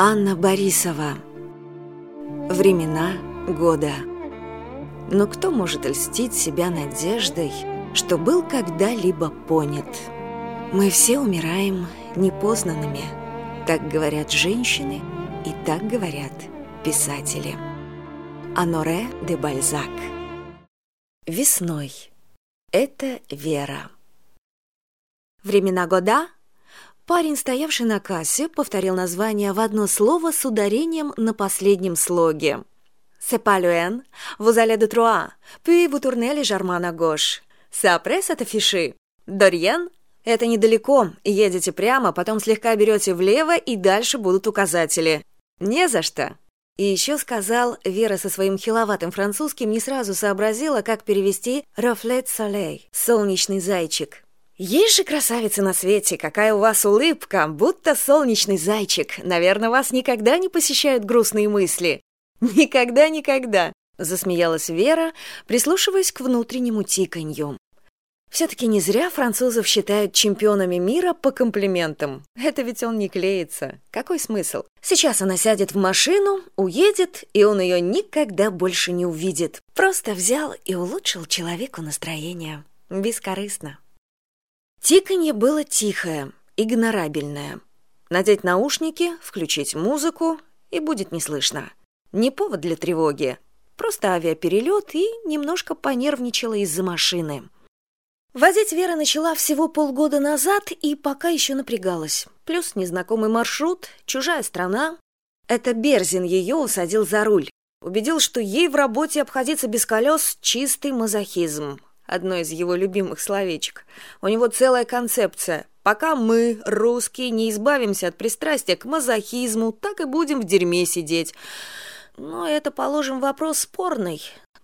Анна Борисова Времена года Но кто может льстить себя надеждой, что был когда-либо понят? Мы все умираем непознанными, так говорят женщины и так говорят писатели. Аноре де Бальзак Весной. Это Вера. Времена года Парень, стоявший на кассе, повторил название в одно слово с ударением на последнем слоге. «C'est pas loin, vous allez de Troyes, puis vous tournez gauche. Après cette affiche. Дорьен? Это недалеко, едете прямо, потом слегка берете влево, и дальше будут указатели. Не за что!» И еще сказал, Вера со своим хиловатым французским не сразу сообразила, как перевести «reflet soleil» — «солнечный зайчик». Есть же красавица на свете, какая у вас улыбка, будто солнечный зайчик. Наверное, вас никогда не посещают грустные мысли. Никогда-никогда, засмеялась Вера, прислушиваясь к внутреннему тиканью. Все-таки не зря французов считают чемпионами мира по комплиментам. Это ведь он не клеится. Какой смысл? Сейчас она сядет в машину, уедет, и он ее никогда больше не увидит. Просто взял и улучшил человеку настроение. Бескорыстно. Тиканье было тихое, игнорабельное. Надеть наушники, включить музыку, и будет не слышно. Не повод для тревоги. Просто авиаперелет и немножко понервничала из-за машины. Возить Вера начала всего полгода назад и пока еще напрягалась. Плюс незнакомый маршрут, чужая страна. Это Берзин ее усадил за руль. Убедил, что ей в работе обходиться без колес – чистый мазохизм одно из его любимых словечек. У него целая концепция. Пока мы, русские, не избавимся от пристрастия к мазохизму, так и будем в дерьме сидеть. Но это, положим, вопрос спорный.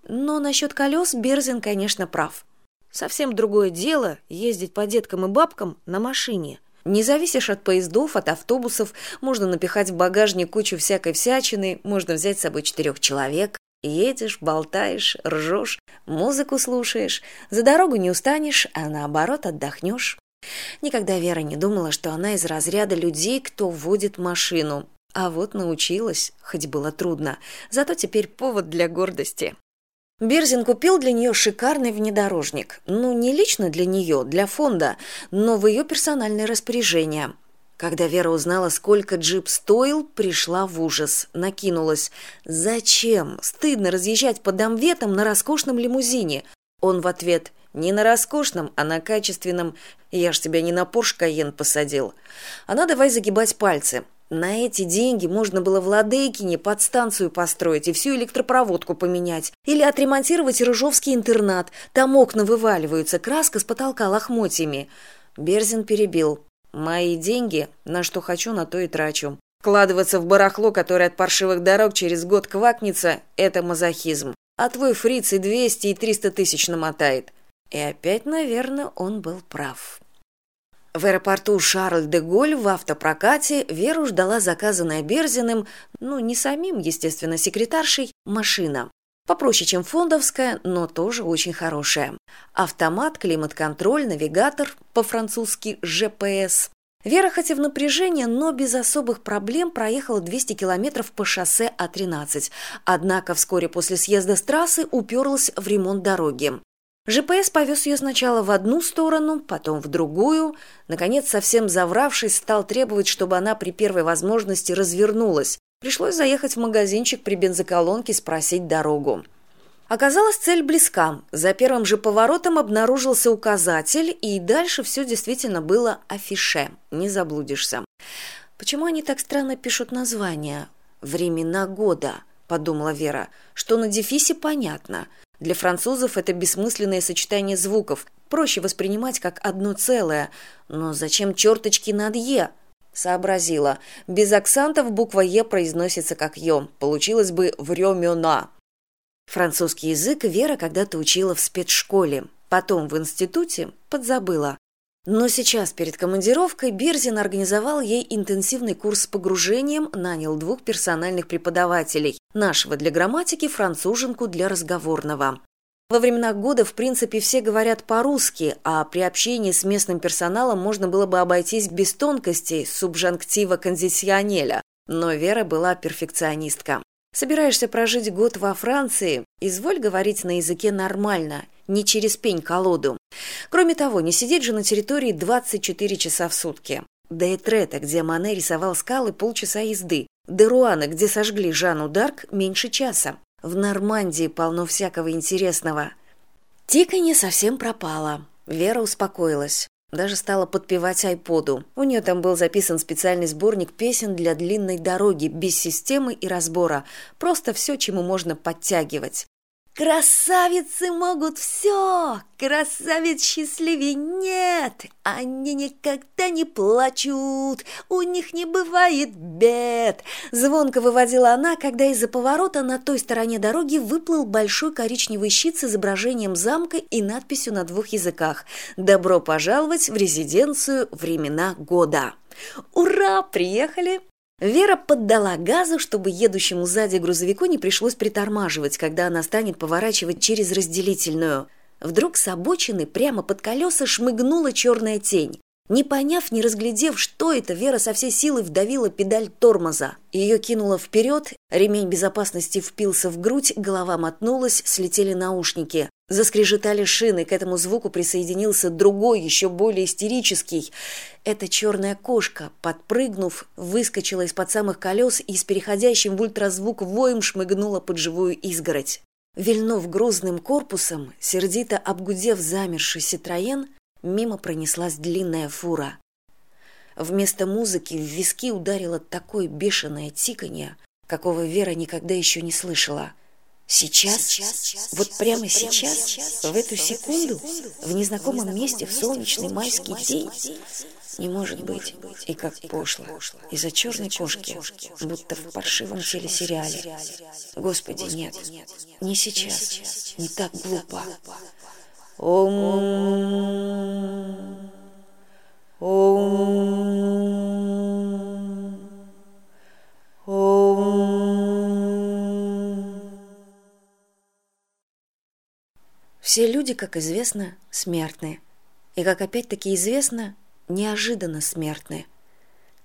Но насчет колес Берзин, конечно, прав. Совсем другое дело ездить по деткам и бабкам на машине. Не зависишь от поездов, от автобусов, можно напихать в багажник кучу всякой всячины, можно взять с собой четырех человек. Едешь, болтаешь, ржешь, музыку слушаешь, за дорогу не устанешь, а наоборот отдохнешь. Никогда Вера не думала, что она из разряда людей, кто водит машину. А вот научилась, хоть было трудно, зато теперь повод для гордости. Берзин купил для нее шикарный внедорожник. Ну, не лично для нее, для фонда, но в ее персональное распоряжение – когда вера узнала сколько джип стоил пришла в ужас. Накинулась. Зачем? Стыдно разъезжать по домветам на роскошном лимузине он в ответ. Не на роскошном а на качественном. Я ж тебя не на порш каен посадил она давай загибать пальцы на эти деньги можно было в ладейкине подстанцию построить и всю электропроводку поменять. Или отремонтировать рыжовский интернат. Там окна вываливаются, краска с потолка лохмотьями. Берзин перебил мои деньги на что хочу на то и трачу вкладываться в барахло которое от паршивых дорог через год квакнется это мазохизм. А твой фриц и двести и триста тысяч намотает. И опять наверное он был прав. В аэропорту шарль де голь в автопрокате веру ждала заказанная берзиным ну не самим естественно секретаршей машина попроще чем фондовская но тоже очень хорошая. Автомат климат контроль навигатор по французски жпс вера хотя в напряжении но без особых проблем проехала двести километров по шоссе а тринадцать. Однако вскоре после съезда с трассы уперлась в ремонт дороги. Жпс повез ее сначала в одну сторону потом в другую. Наконец совсем завравшись стал требовать чтобы она при первой возможности развернулась Пришлось заехать в магазинчик при бензоколонке спросить дорогу. Оказалось, цель близка. За первым же поворотом обнаружился указатель, и дальше все действительно было афише. Не заблудишься. Почему они так странно пишут название? «Времена года», — подумала Вера. Что на дефисе понятно. Для французов это бессмысленное сочетание звуков. Проще воспринимать как одно целое. Но зачем черточки над «е»? Сообразила. Без акцентов буква е произносится как ё получилось бы времена французский язык вера когда то учила в спецшколе. Потом в институте подзабыла. Но сейчас перед командировкой берзин организовал ей интенсивный курс с погружением нанял двух персональных преподавателей. Нашего для грамматики француженку для разговорного во времена года, в принципе, все говорят по-русски, а при общении с местным персоналом можно было бы обойтись без тонкостей субжанктива кондиционеля. но Вера была перфекционистка. Собираешься прожить год во Франции, изволь говорить на языке нормально, не через пень-колоду. Кроме того, не сидеть же на территории 24 часа в сутки. До Этрета, где Мане рисовал скалы, полчаса езды. До Руана, где сожгли Жанну Дарк, меньше часа. В Нормандии полно всякого интересного. Тиканье совсем пропало. Вера успокоилась. Даже стала подпевать айподу. У нее там был записан специальный сборник песен для длинной дороги, без системы и разбора. Просто все, чему можно подтягивать. Красавицы могут все, красавиц счастливее нет. Они никогда не плачут, у них не бывает бед. Звонко выводила она, когда из-за поворота на той стороне дороги выплыл большой коричневый щит с изображением замка и надписью на двух языках «Добро пожаловать в резиденцию времена года». «Ура! Приехали!» Вера поддала газу, чтобы едущему сзади грузовику не пришлось притормаживать, когда она станет поворачивать через разделительную. Вдруг с обочины прямо под колеса шмыгнула черная тень. Не поняв, не разглядев, что это, Вера со всей силы вдавила педаль тормоза. Ее кинуло вперед, ремень безопасности впился в грудь, голова мотнулась, слетели наушники. Заскрежетали шины, к этому звуку присоединился другой, еще более истерический. Эта черная кошка, подпрыгнув, выскочила из-под самых колес и с переходящим в ультразвук воем шмыгнула под живую изгородь. Вильнув грузным корпусом, сердито обгудев замерший Ситроен, мимо пронеслась длинная фура. Вместо музыки в виски ударило такое бешеное тиканье, какого Вера никогда еще не слышала. Сейчас, вот прямо сейчас, в эту секунду, в незнакомом месте, в солнечный майский день, не может быть, и как пошло, из-за черной кошки, будто в паршивом телесериале. Господи, нет, не сейчас, не так глупо. Ом... Ом... Все люди, как известно, смертны. И, как опять-таки известно, неожиданно смертны.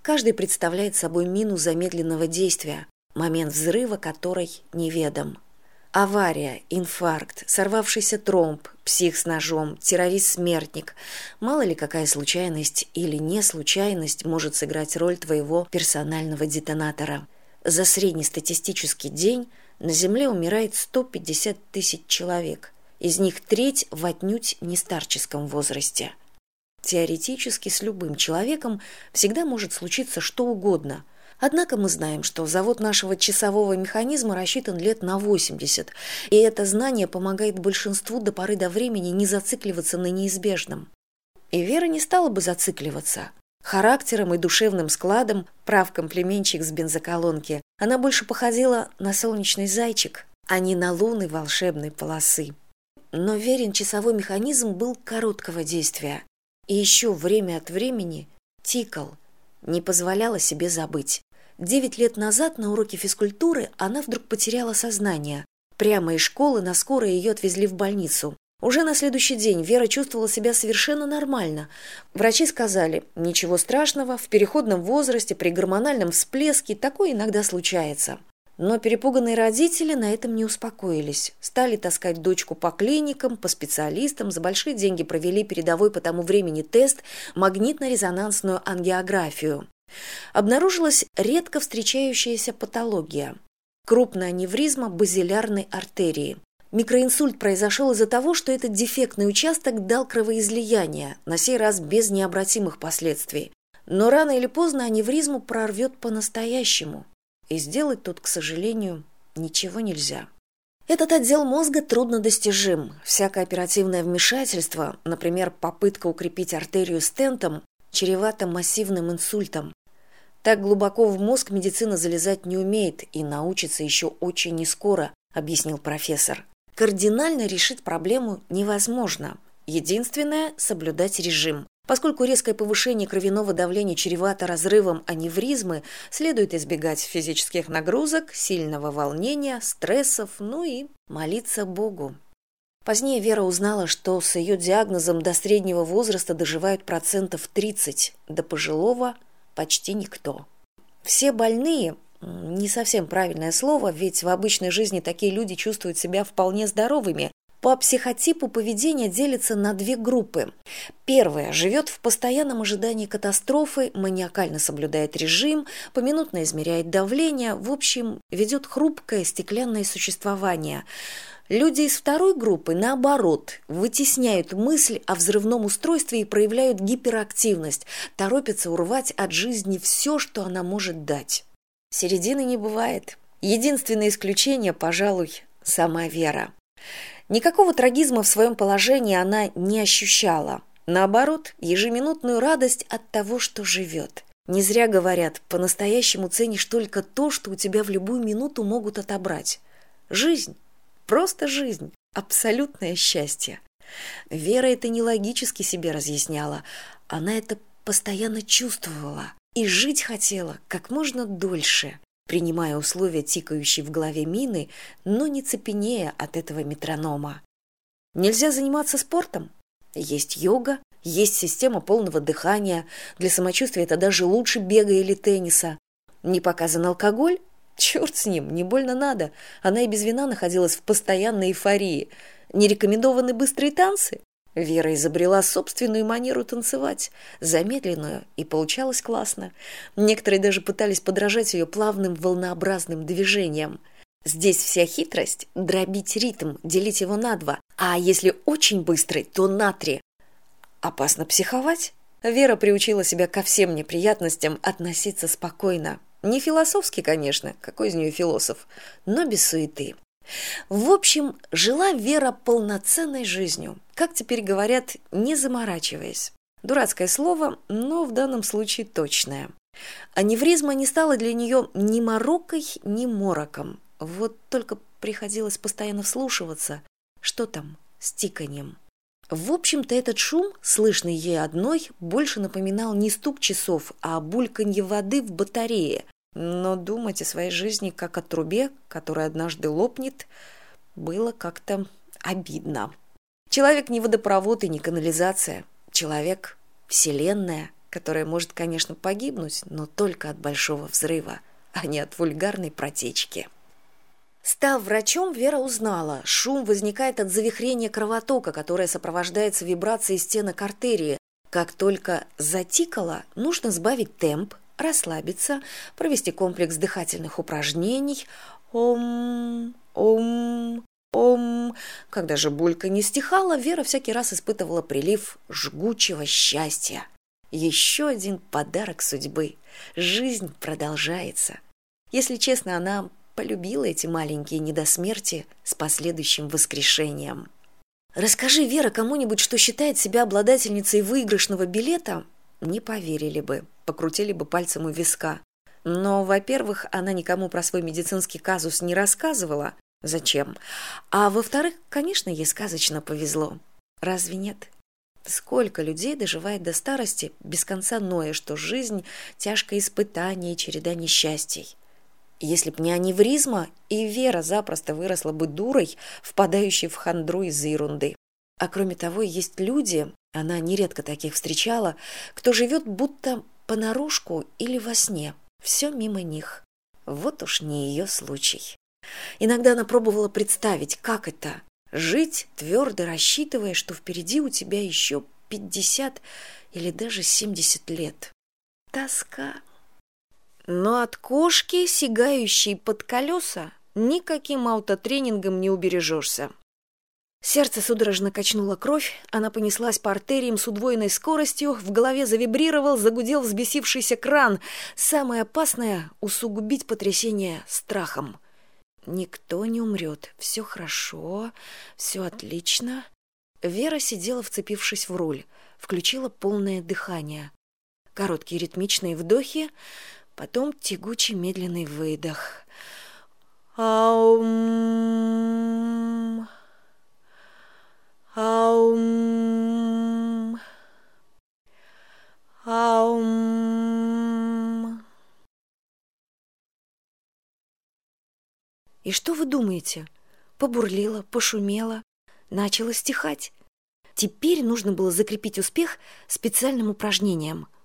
Каждый представляет собой мину замедленного действия, момент взрыва которой неведом авария инфаркт сорвавшийся тромб псих с ножом террорист смертник мало ли какая случайность или не случайность может сыграть роль твоего персонального детонатора за среднестатистический день на земле умирает сто пятьдесят тысяч человек из них треть в отнюдь не старческом возрасте теоретически с любым человеком всегда может случиться что угодно – Однако мы знаем, что завод нашего часового механизма рассчитан лет на 80, и это знание помогает большинству до поры до времени не зацикливаться на неизбежном. И Вера не стала бы зацикливаться. Характером и душевным складом, прав комплименчик с бензоколонки, она больше походила на солнечный зайчик, а не на луны волшебной полосы. Но верен часовой механизм был короткого действия. И еще время от времени тикал, не позволяла себе забыть. Девять лет назад на уроке физкультуры она вдруг потеряла сознание. Прямо из школы на скорой ее отвезли в больницу. Уже на следующий день Вера чувствовала себя совершенно нормально. Врачи сказали, ничего страшного, в переходном возрасте, при гормональном всплеске такое иногда случается. Но перепуганные родители на этом не успокоились. Стали таскать дочку по клиникам, по специалистам, за большие деньги провели передовой по тому времени тест магнитно-резонансную ангиографию. Обнаружилась редко встречающаяся патология крупная аневризма базилярной артерии. Микроинсульт произошел из за того что этот дефектный участок дал кровоизлияние на сей раз без необратимых последствий. Но рано или поздно аневризму прорвет по настоящему и сделать тут к сожалению ничего нельзя. Этот отдел мозга труднодостижим. Всякое оперативное вмешательство например попытка укрепить артерию стентом чревато массивным инсультом. Так глубоко в мозг медицина залезать не умеет и научится еще очень нескоро объяснил профессор. Кардинально решить проблему невозможно. Единственное соблюдать режим поскольку резкое повышение кровяного давления чревато разрывом аневризмы следует избегать физических нагрузок сильного волнения стрессов ну и молиться богу. Позднее Вера узнала, что с ее диагнозом до среднего возраста доживают процентов 30, до пожилого почти никто. Все больные не совсем правильное слово ведь в обычной жизни такие люди чувствуют себя вполне здоровыми по психотипу поведения делится на две группы. Первая живет в постоянном ожидании катастрофы, маниакально соблюдает режим, поминутно измеряет давление, в общем, ведет хрупкое стеклянное существование. Люди из второй группы, наоборот, вытесняют мысль о взрывном устройстве и проявляют гиперактивность, торопятся урвать от жизни все, что она может дать. Середины не бывает. Единственное исключение, пожалуй, сама Вера. Никакого трагизма в своем положении она не ощущала. Наоборот, ежеминутную радость от того, что живет. Не зря говорят, по-настоящему ценишь только то, что у тебя в любую минуту могут отобрать. Жизнь. Просто жизнь. Абсолютное счастье. Вера это не логически себе разъясняла. Она это постоянно чувствовала. И жить хотела как можно дольше принимая условия тикающей в голове мины но не цепенея от этого метронома. Нельзя заниматься спортом. Есть йога есть система полного дыхания. Для самочувствия это даже лучше бега или тенниса. Не показан алкоголь? Черт с ним не больно надо. Она и без вина находилась в постоянной эйфории. Не рекомендованы быстрые танцы Вера изобрела собственную манеру танцевать, замедленную, и получалось классно. Некоторые даже пытались подражать ее плавным волнообразным движениям. Здесь вся хитрость – дробить ритм, делить его на два, а если очень быстрый, то на три. Опасно психовать? Вера приучила себя ко всем неприятностям относиться спокойно. Не философски, конечно, какой из нее философ, но без суеты. В общем, жила Вера полноценной жизнью, как теперь говорят, не заморачиваясь. Дурацкое слово, но в данном случае точное. Аневризма не стала для нее ни морокой, ни мороком. Вот только приходилось постоянно вслушиваться, что там с тиканьем. В общем-то, этот шум, слышный ей одной, больше напоминал не стук часов, а бульканье воды в батарее, но думать о своей жизни как о трубе которая однажды лопнет было как то обидно. Человек не водопровод и не канализация. Человек вселенная которая может конечно погибнуть но только от большого взрыва а не от вульгарной протечки. Став врачом, Вера узнала, шум возникает от завихрения кровотока, которое сопровождается вибрацией стенок артерии. Как только затикало, нужно сбавить темп, расслабиться, провести комплекс дыхательных упражнений. Ом, ом, ом. Когда же булька не стихала, Вера всякий раз испытывала прилив жгучего счастья. Еще один подарок судьбы. Жизнь продолжается. Если честно, она полюбила эти маленькие недосмерти с последующим воскрешением. Расскажи, Вера, кому-нибудь, что считает себя обладательницей выигрышного билета, не поверили бы покрутили бы пальцем у виска. Но во первых она никому про свой медицинский казус не рассказывала. Зачем? А во вторых конечно ей сказочно повезло. Разве нет? Сколько людей доживает до старости без конца ноя что жизнь тяжкое испытание череда несчастий? Если б не аневризма и вера запросто выросла бы дурой впадающей в хандру из за ерунды. А кроме того есть люди она нередко таких встречала кто живет будто понарошку или во сне. Все мимо них. Вот уж не ее случай. Иногда она пробовала представить как это жить твердо рассчитывая что впереди у тебя еще пятьдесят или даже семьдесят лет. Тоска. Но от кошки сигающей под колеса никаким аутотренингом не убережешься Сердце судорожно качнуло кровь, она понеслась по артериям с удвоенной скоростью, в голове завибрировал, загудел взбесившийся кран. Самое опасное — усугубить потрясение страхом. Никто не умрет, все хорошо, все отлично. Вера сидела, вцепившись в руль, включила полное дыхание. Короткие ритмичные вдохи, потом тягучий медленный выдох. Аум... Аум. Аум. И что вы думаете? Побурлило, пошумело, начало стихать. Теперь нужно было закрепить успех специальным упражнением –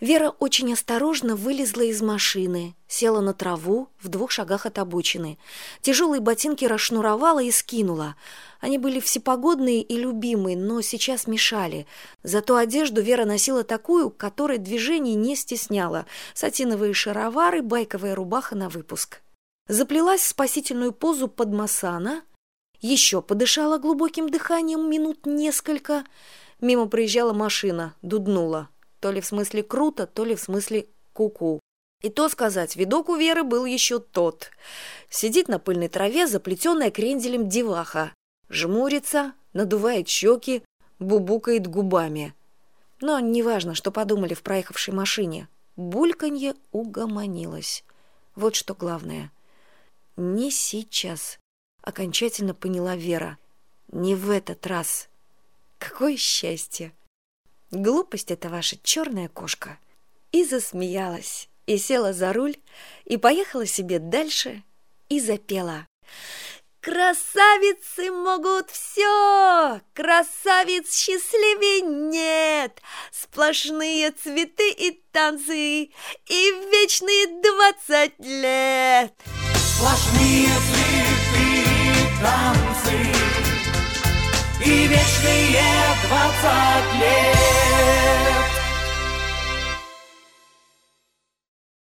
Вера очень осторожно вылезла из машины, села на траву в двух шагах от обочины. Тяжелые ботинки расшнуровала и скинула. Они были всепогодные и любимые, но сейчас мешали. Зато одежду Вера носила такую, которой движений не стесняла. Сатиновые шаровары, байковая рубаха на выпуск. Заплелась в спасительную позу под масана, еще подышала глубоким дыханием минут несколько. Мимо проезжала машина, дуднула то ли в смысле круто, то ли в смысле куку. -ку. И то сказать, видок у Веры был еще тот. Сидит на пыльной траве, заплетенная кренделем деваха. Жмурится, надувает щеки, бубукает губами. Но неважно, что подумали в проехавшей машине. Бульканье угомонилось. Вот что главное. Не сейчас. Окончательно поняла Вера. Не в этот раз. Какое счастье! Глупость это ваша черная кошка и засмеялась и села за руль и поехала себе дальше и запела Красавицы могут все, красавиц счастливей нет. Сплошные цветы и танцы, и вечные двадцать лет. Сплошные цветы танцы, и вечные двадцать лет.